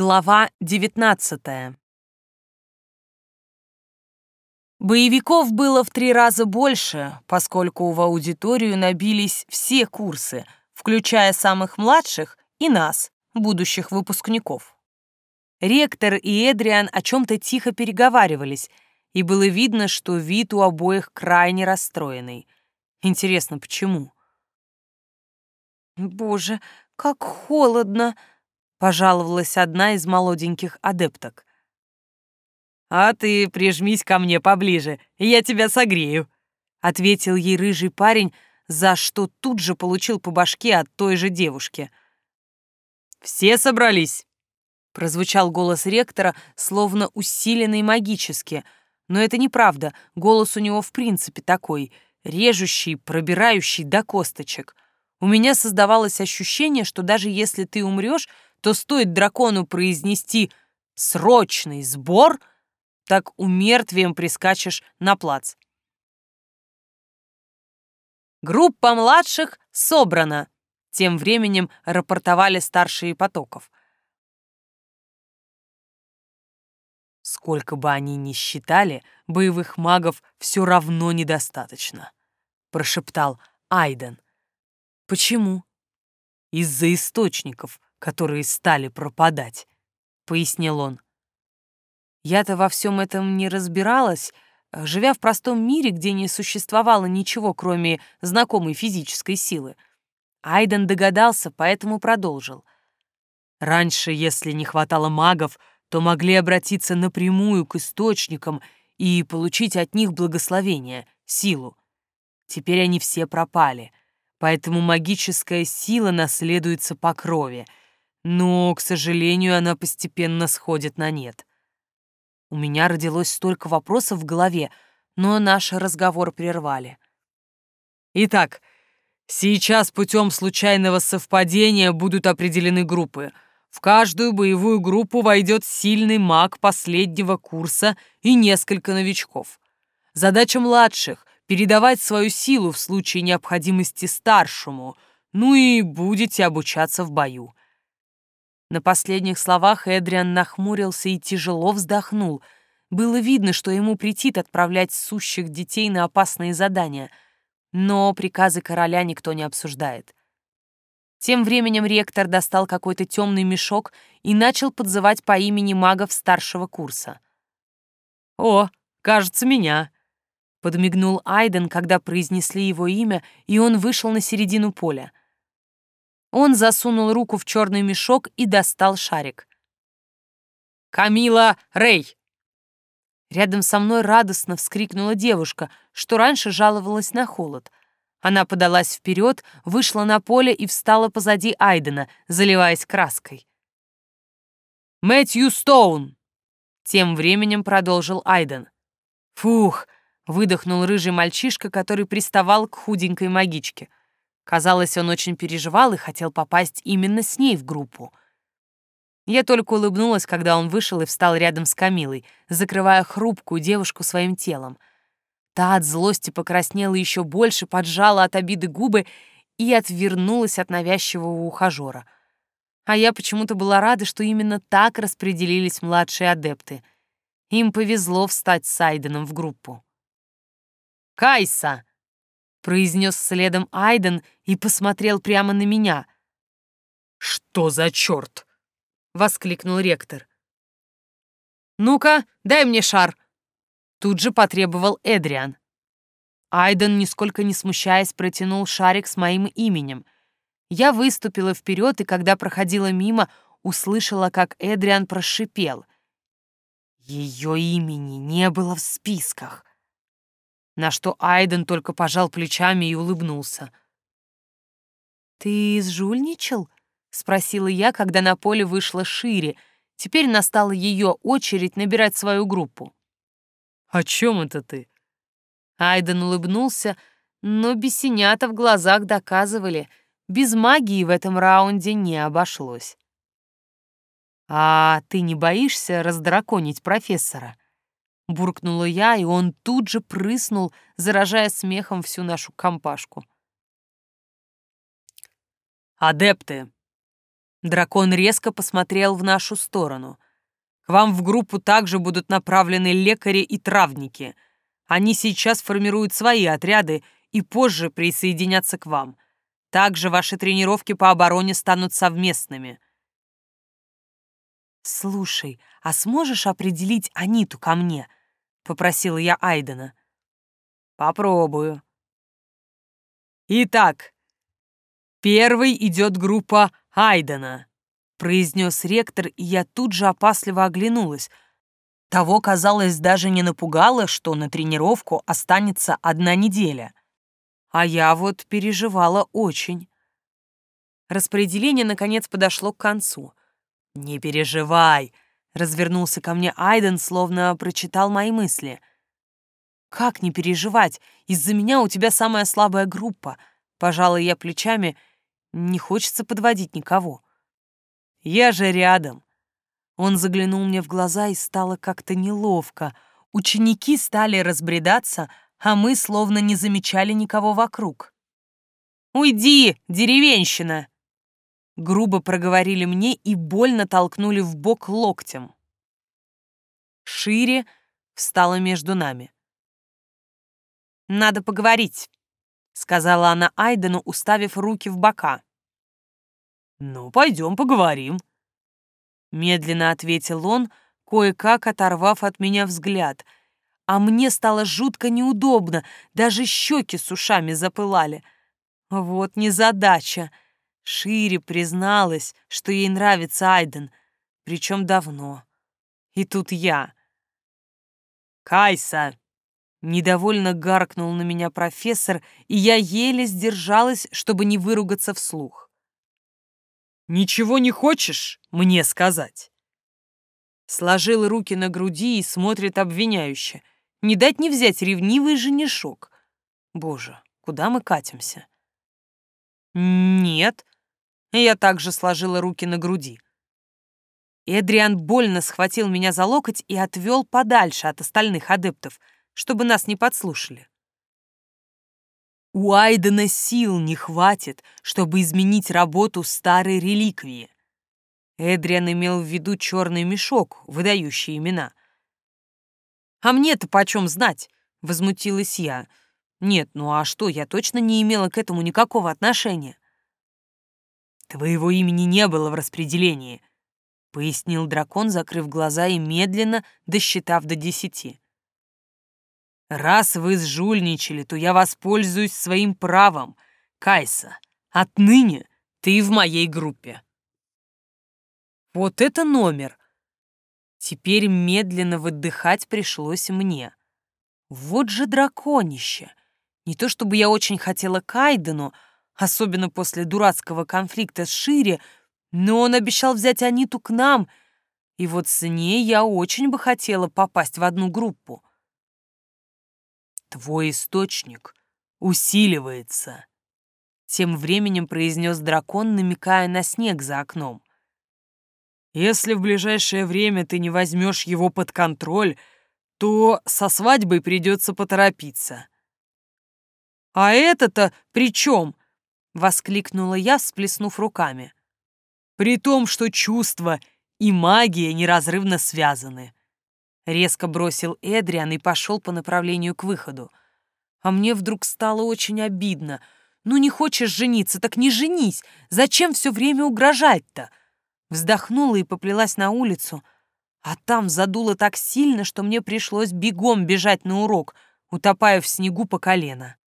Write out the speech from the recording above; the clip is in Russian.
Глава 19 Боевиков было в три раза больше, поскольку в аудиторию набились все курсы, включая самых младших и нас, будущих выпускников. Ректор и Эдриан о чем-то тихо переговаривались, и было видно, что вид у обоих крайне расстроенный. Интересно, почему? «Боже, как холодно!» Пожаловалась одна из молоденьких адепток. «А ты прижмись ко мне поближе, я тебя согрею», — ответил ей рыжий парень, за что тут же получил по башке от той же девушки. «Все собрались?» — прозвучал голос ректора, словно усиленный магически. Но это неправда, голос у него в принципе такой, режущий, пробирающий до косточек. У меня создавалось ощущение, что даже если ты умрешь, то стоит дракону произнести «срочный сбор», так умертвием прискачешь на плац. Группа младших собрана, тем временем рапортовали старшие потоков. Сколько бы они ни считали, боевых магов все равно недостаточно, прошептал Айден. Почему? Из-за источников, которые стали пропадать», — пояснил он. Я-то во всем этом не разбиралась, живя в простом мире, где не существовало ничего, кроме знакомой физической силы. Айден догадался, поэтому продолжил. Раньше, если не хватало магов, то могли обратиться напрямую к источникам и получить от них благословение, силу. Теперь они все пропали, поэтому магическая сила наследуется по крови — но, к сожалению, она постепенно сходит на нет. У меня родилось столько вопросов в голове, но наш разговор прервали. Итак, сейчас путем случайного совпадения будут определены группы. В каждую боевую группу войдет сильный маг последнего курса и несколько новичков. Задача младших — передавать свою силу в случае необходимости старшему, ну и будете обучаться в бою. На последних словах Эдриан нахмурился и тяжело вздохнул. Было видно, что ему претит отправлять сущих детей на опасные задания, но приказы короля никто не обсуждает. Тем временем ректор достал какой-то темный мешок и начал подзывать по имени магов старшего курса. «О, кажется, меня!» — подмигнул Айден, когда произнесли его имя, и он вышел на середину поля. Он засунул руку в черный мешок и достал шарик. «Камила Рэй!» Рядом со мной радостно вскрикнула девушка, что раньше жаловалась на холод. Она подалась вперед, вышла на поле и встала позади Айдена, заливаясь краской. «Мэтью Стоун!» Тем временем продолжил Айден. «Фух!» — выдохнул рыжий мальчишка, который приставал к худенькой магичке. Казалось, он очень переживал и хотел попасть именно с ней в группу. Я только улыбнулась, когда он вышел и встал рядом с Камилой, закрывая хрупкую девушку своим телом. Та от злости покраснела еще больше, поджала от обиды губы и отвернулась от навязчивого ухажера. А я почему-то была рада, что именно так распределились младшие адепты. Им повезло встать с Айденом в группу. «Кайса!» Произнес следом Айден и посмотрел прямо на меня. «Что за черт?» — воскликнул ректор. «Ну-ка, дай мне шар!» Тут же потребовал Эдриан. Айден, нисколько не смущаясь, протянул шарик с моим именем. Я выступила вперед, и когда проходила мимо, услышала, как Эдриан прошипел. Ее имени не было в списках на что Айден только пожал плечами и улыбнулся. «Ты сжульничал?» — спросила я, когда на поле вышла шире. Теперь настала ее очередь набирать свою группу. «О чем это ты?» Айден улыбнулся, но бесенята в глазах доказывали, без магии в этом раунде не обошлось. «А ты не боишься раздраконить профессора?» Буркнула я, и он тут же прыснул, заражая смехом всю нашу компашку. «Адепты, Дракон резко посмотрел в нашу сторону. К вам в группу также будут направлены лекари и травники. Они сейчас формируют свои отряды и позже присоединятся к вам. Также ваши тренировки по обороне станут совместными. «Слушай, а сможешь определить Аниту ко мне?» — попросила я Айдена. «Попробую». «Итак, первой идет группа Айдена», — произнес ректор, и я тут же опасливо оглянулась. Того, казалось, даже не напугало, что на тренировку останется одна неделя. А я вот переживала очень. Распределение, наконец, подошло к концу. «Не переживай», — развернулся ко мне Айден, словно прочитал мои мысли. «Как не переживать? Из-за меня у тебя самая слабая группа». Пожалуй, я плечами. Не хочется подводить никого. «Я же рядом». Он заглянул мне в глаза, и стало как-то неловко. Ученики стали разбредаться, а мы словно не замечали никого вокруг. «Уйди, деревенщина!» Грубо проговорили мне и больно толкнули в бок локтем. Шире встала между нами. «Надо поговорить», — сказала она Айдену, уставив руки в бока. «Ну, пойдем поговорим», — медленно ответил он, кое-как оторвав от меня взгляд. А мне стало жутко неудобно, даже щеки с ушами запылали. Вот незадача. задача. Шире призналась, что ей нравится Айден, причем давно. И тут я. «Кайса!» Недовольно гаркнул на меня профессор, и я еле сдержалась, чтобы не выругаться вслух. «Ничего не хочешь мне сказать?» Сложил руки на груди и смотрит обвиняюще. Не дать не взять ревнивый женишок. Боже, куда мы катимся? «Нет», я также сложила руки на груди. Эдриан больно схватил меня за локоть и отвел подальше от остальных адептов, чтобы нас не подслушали. У Айдена сил не хватит, чтобы изменить работу старой реликвии. Эдриан имел в виду черный мешок, выдающий имена. «А мне-то почем знать?» — возмутилась я. «Нет, ну а что, я точно не имела к этому никакого отношения». «Твоего имени не было в распределении», — пояснил дракон, закрыв глаза и медленно досчитав до десяти. «Раз вы сжульничали, то я воспользуюсь своим правом. Кайса, отныне ты в моей группе». Вот это номер! Теперь медленно выдыхать пришлось мне. Вот же драконище! Не то чтобы я очень хотела Кайдену, особенно после дурацкого конфликта с Шире, но он обещал взять Аниту к нам, и вот с ней я очень бы хотела попасть в одну группу. «Твой источник усиливается», — тем временем произнес дракон, намекая на снег за окном. «Если в ближайшее время ты не возьмешь его под контроль, то со свадьбой придется поторопиться». «А это-то при чем?» Воскликнула я, всплеснув руками. При том, что чувства и магия неразрывно связаны. Резко бросил Эдриан и пошел по направлению к выходу. А мне вдруг стало очень обидно. Ну не хочешь жениться, так не женись. Зачем все время угрожать-то? Вздохнула и поплелась на улицу, а там задуло так сильно, что мне пришлось бегом бежать на урок, утопая в снегу по колено.